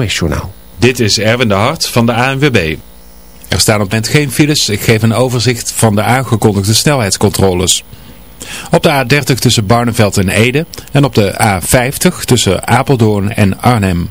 NOS-journaal. Dit is Erwin de Hart van de ANWB. Er staan op het moment geen files. Ik geef een overzicht van de aangekondigde snelheidscontroles. Op de A30 tussen Barneveld en Ede en op de A50 tussen Apeldoorn en Arnhem.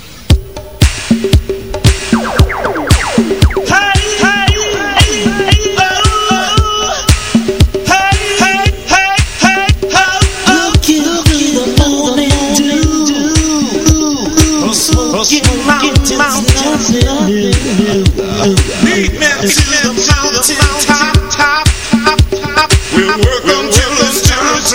Get mountains, mountains, the top. We'll work until the turns.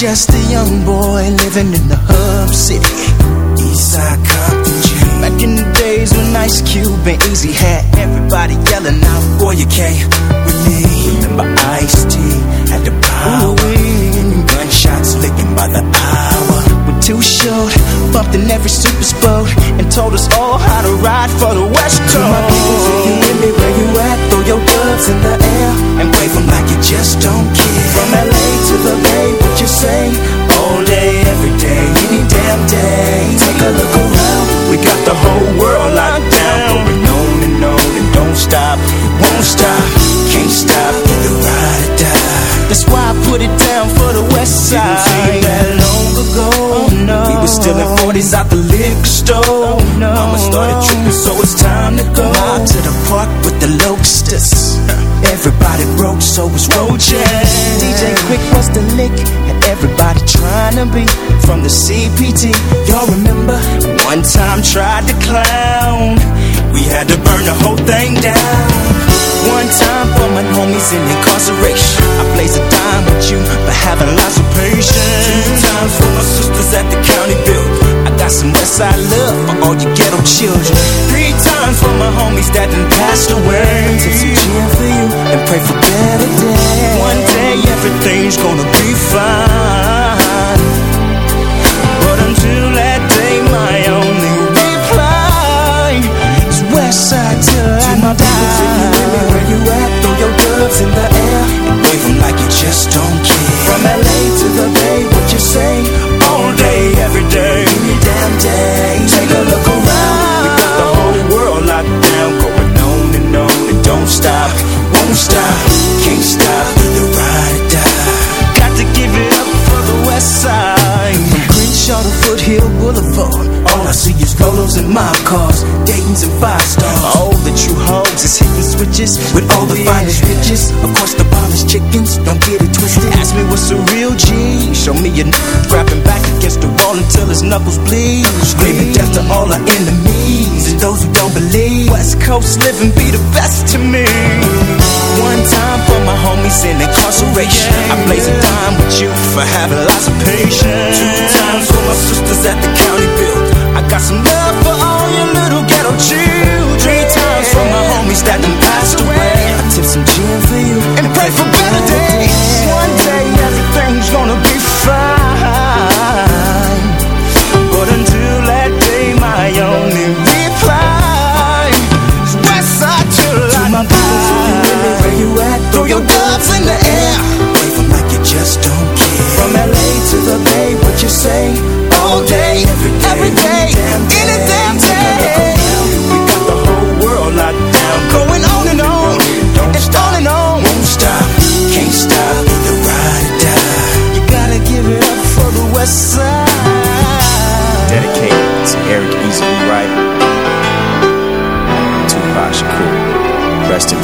just a young boy living in the hub city. Eastside Compton. Back in the days when Ice Cube and Eazy had everybody yelling out, "Boy, you can't with. Remember Ice T had the power, and gunshots licking by the hour. We're too short, bumped in every super spot, and told us all how to ride for the West Coast. My people, if you with me, where you at? Throw your gloves in the air and wave them like you just don't care. From LA Silverman, what you say? All day, every day, any damn day. Take a look around, we got the whole world locked down. Going on and on and don't stop, won't stop, can't stop. Either ride or die. That's why I put it down for the West Side. Didn't seem that long ago. Oh, no. We were still in 40s out the liquor store. Oh, no. Mama started tripping, so it's time to go out to the park with the locusts. Everybody broke, so was roaches. DJ Quik was the lick, and everybody trying to be from the CPT. Y'all remember? One time tried to clown. We had to burn the whole thing down. One time for my homies in incarceration. I blaze a dime with you for having lots of patience. Two times for my sisters at the county building. Got some Westside love for all you ghetto children. Three times for my homies that done passed away. Take some gin for you and pray for better days. One day everything's gonna be fine. Bitches. Of course, the bomb chickens, don't get it twisted. Ask me what's a real G. Show me a n- grabbing back against the wall until his knuckles bleed. Screaming death to all our enemies and those who don't believe. West Coast living be the best to me. One time for my homies in incarceration. I blaze a dime with you for having lots of patience. Two times for my sisters at the county build. I got some love for all your little ghetto children. Three times for my homies that done passed away. Tip some gin for you and pray for better days. One day everything's gonna be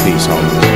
peace, homie.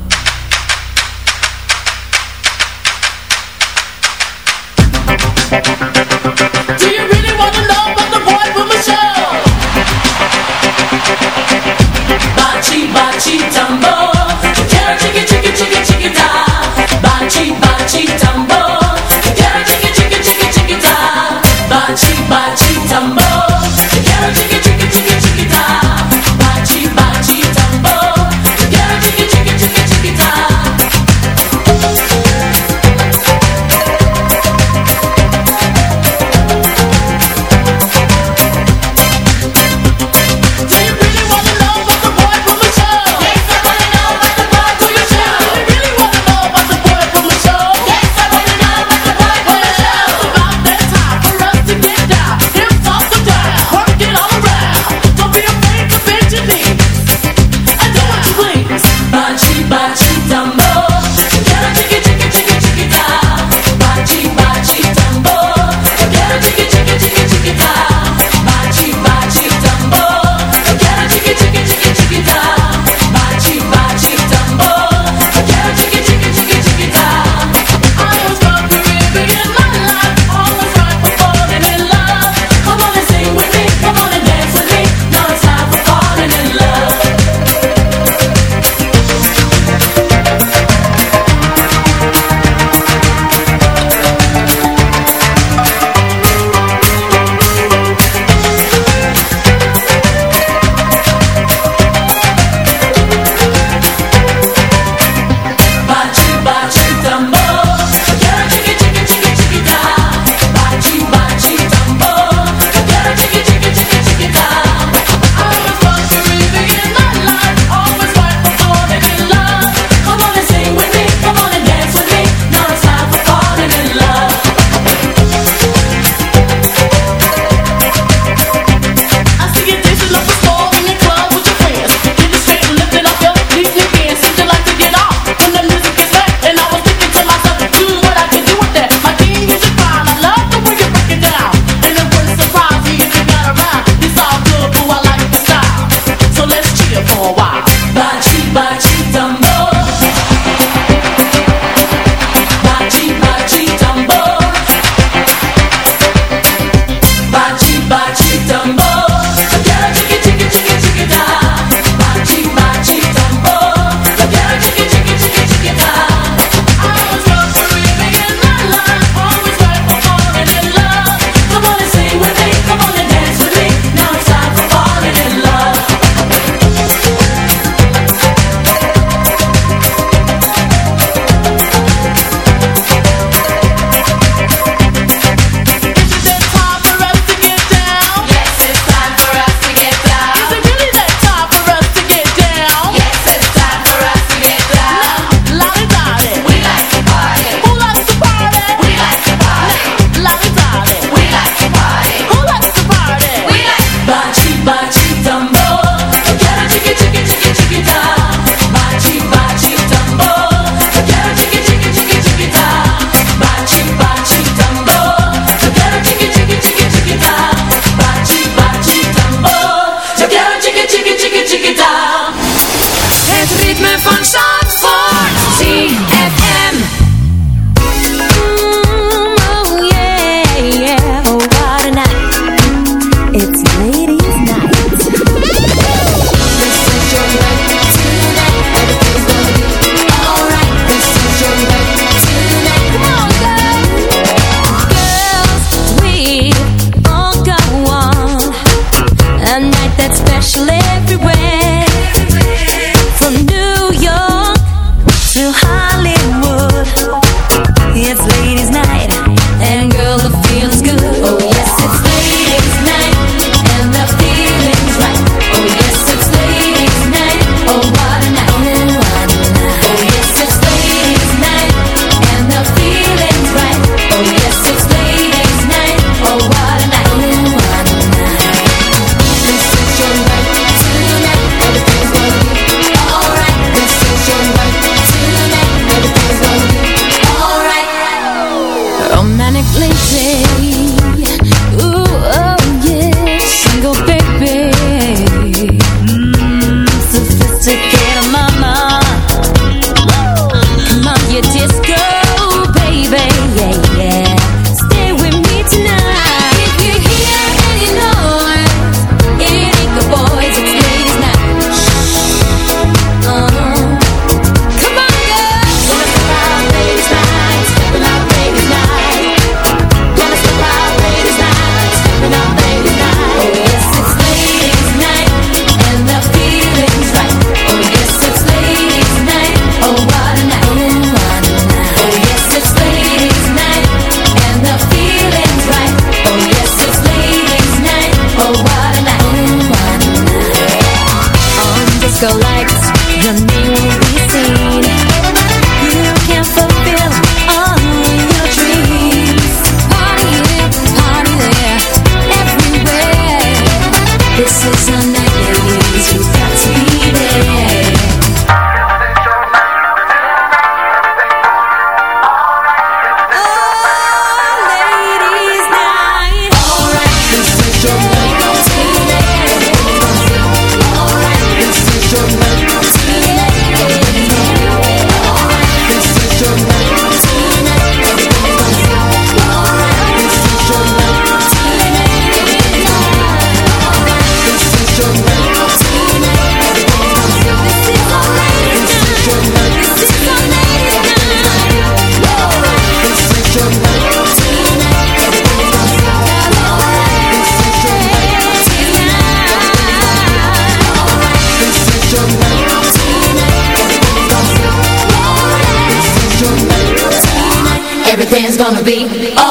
on the beat.